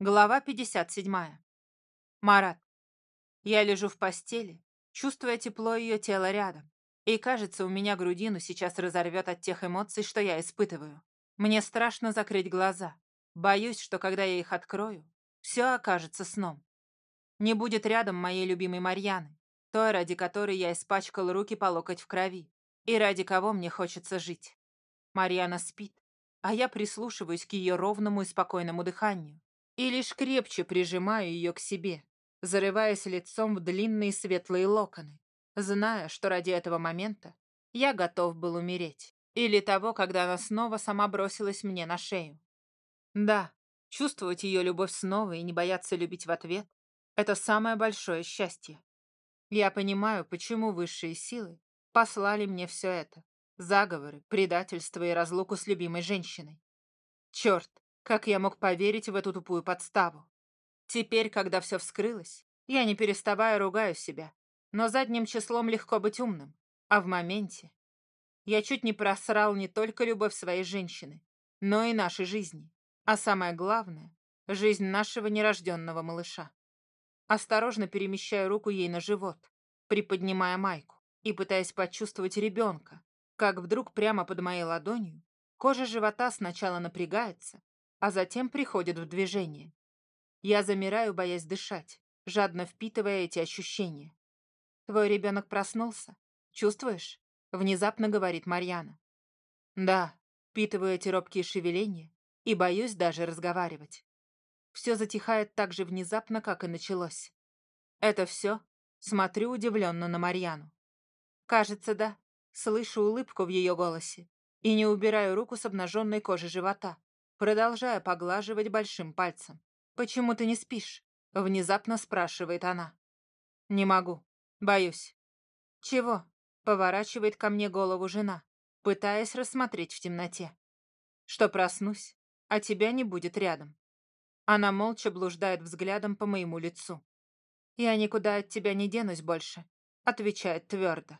Глава 57. Марат. Я лежу в постели, чувствуя тепло ее тела рядом. И кажется, у меня грудину сейчас разорвет от тех эмоций, что я испытываю. Мне страшно закрыть глаза. Боюсь, что когда я их открою, все окажется сном. Не будет рядом моей любимой Марьяны, той, ради которой я испачкал руки по локоть в крови, и ради кого мне хочется жить. Марьяна спит, а я прислушиваюсь к ее ровному и спокойному дыханию и лишь крепче прижимаю ее к себе, зарываясь лицом в длинные светлые локоны, зная, что ради этого момента я готов был умереть. Или того, когда она снова сама бросилась мне на шею. Да, чувствовать ее любовь снова и не бояться любить в ответ — это самое большое счастье. Я понимаю, почему высшие силы послали мне все это. Заговоры, предательство и разлуку с любимой женщиной. Черт, как я мог поверить в эту тупую подставу? Теперь, когда все вскрылось, я не переставая ругаю себя. Но задним числом легко быть умным. А в моменте я чуть не просрал не только любовь своей женщины, но и нашей жизни. А самое главное — жизнь нашего нерожденного малыша. Осторожно перемещаю руку ей на живот, приподнимая майку и пытаясь почувствовать ребенка, как вдруг прямо под моей ладонью кожа живота сначала напрягается, а затем приходит в движение. Я замираю, боясь дышать, жадно впитывая эти ощущения. «Твой ребенок проснулся? Чувствуешь?» — внезапно говорит Марьяна. «Да», — впитываю эти робкие шевеления и боюсь даже разговаривать. Все затихает так же внезапно, как и началось. «Это все?» — смотрю удивленно на Марьяну. «Кажется, да». Слышу улыбку в ее голосе и не убираю руку с обнаженной кожи живота, продолжая поглаживать большим пальцем. «Почему ты не спишь?» — внезапно спрашивает она. «Не могу. Боюсь». «Чего?» — поворачивает ко мне голову жена, пытаясь рассмотреть в темноте. «Что проснусь, а тебя не будет рядом». Она молча блуждает взглядом по моему лицу. «Я никуда от тебя не денусь больше», — отвечает твердо.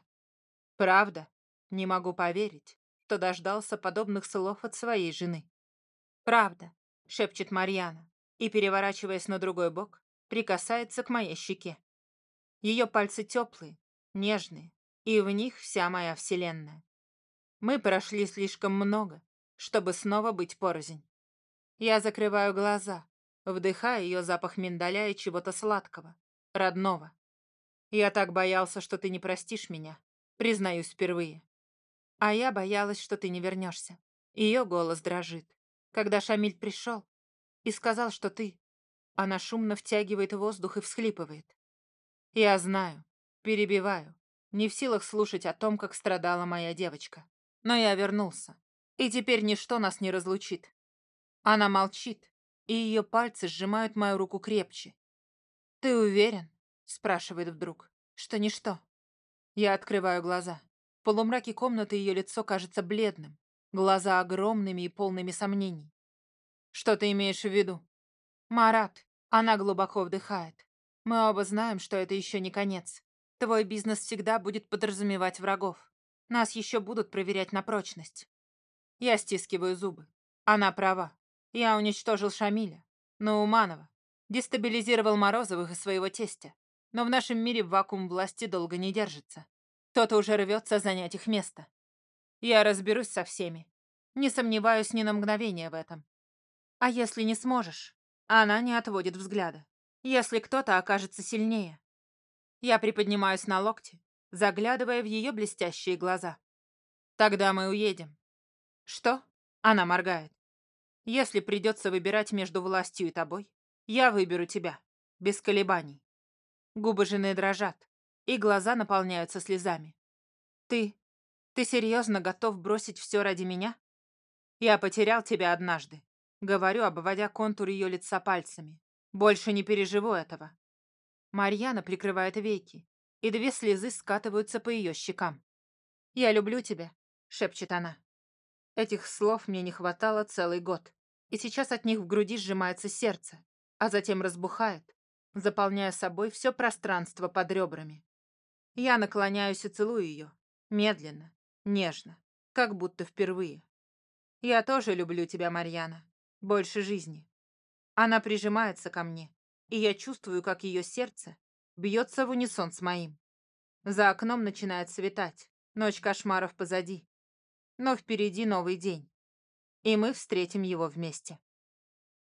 «Правда? Не могу поверить, что дождался подобных слов от своей жены». «Правда», — шепчет Марьяна и, переворачиваясь на другой бок, прикасается к моей щеке. Ее пальцы теплые, нежные, и в них вся моя вселенная. Мы прошли слишком много, чтобы снова быть порознь. Я закрываю глаза, вдыхая ее запах миндаля и чего-то сладкого, родного. Я так боялся, что ты не простишь меня, признаюсь впервые. А я боялась, что ты не вернешься. Ее голос дрожит когда Шамиль пришел и сказал, что ты...» Она шумно втягивает воздух и всхлипывает. «Я знаю, перебиваю, не в силах слушать о том, как страдала моя девочка. Но я вернулся, и теперь ничто нас не разлучит». Она молчит, и ее пальцы сжимают мою руку крепче. «Ты уверен?» — спрашивает вдруг. «Что ничто?» Я открываю глаза. В полумраке комнаты ее лицо кажется бледным, глаза огромными и полными сомнений. «Что ты имеешь в виду?» «Марат». Она глубоко вдыхает. «Мы оба знаем, что это еще не конец. Твой бизнес всегда будет подразумевать врагов. Нас еще будут проверять на прочность». Я стискиваю зубы. Она права. Я уничтожил Шамиля, но Уманова. Дестабилизировал Морозовых и своего тестя. Но в нашем мире вакуум власти долго не держится. Кто-то уже рвется занять их место. Я разберусь со всеми. Не сомневаюсь ни на мгновение в этом. А если не сможешь? Она не отводит взгляда. Если кто-то окажется сильнее. Я приподнимаюсь на локте, заглядывая в ее блестящие глаза. Тогда мы уедем. Что? Она моргает. Если придется выбирать между властью и тобой, я выберу тебя. Без колебаний. Губы жены дрожат, и глаза наполняются слезами. Ты ты серьезно готов бросить все ради меня? Я потерял тебя однажды. Говорю, обводя контур ее лица пальцами. Больше не переживу этого. Марьяна прикрывает веки, и две слезы скатываются по ее щекам. «Я люблю тебя», — шепчет она. Этих слов мне не хватало целый год, и сейчас от них в груди сжимается сердце, а затем разбухает, заполняя собой все пространство под ребрами. Я наклоняюсь и целую ее, медленно, Нежно, как будто впервые. Я тоже люблю тебя, Марьяна. Больше жизни. Она прижимается ко мне, и я чувствую, как ее сердце бьется в унисон с моим. За окном начинает светать, ночь кошмаров позади. Но впереди новый день, и мы встретим его вместе.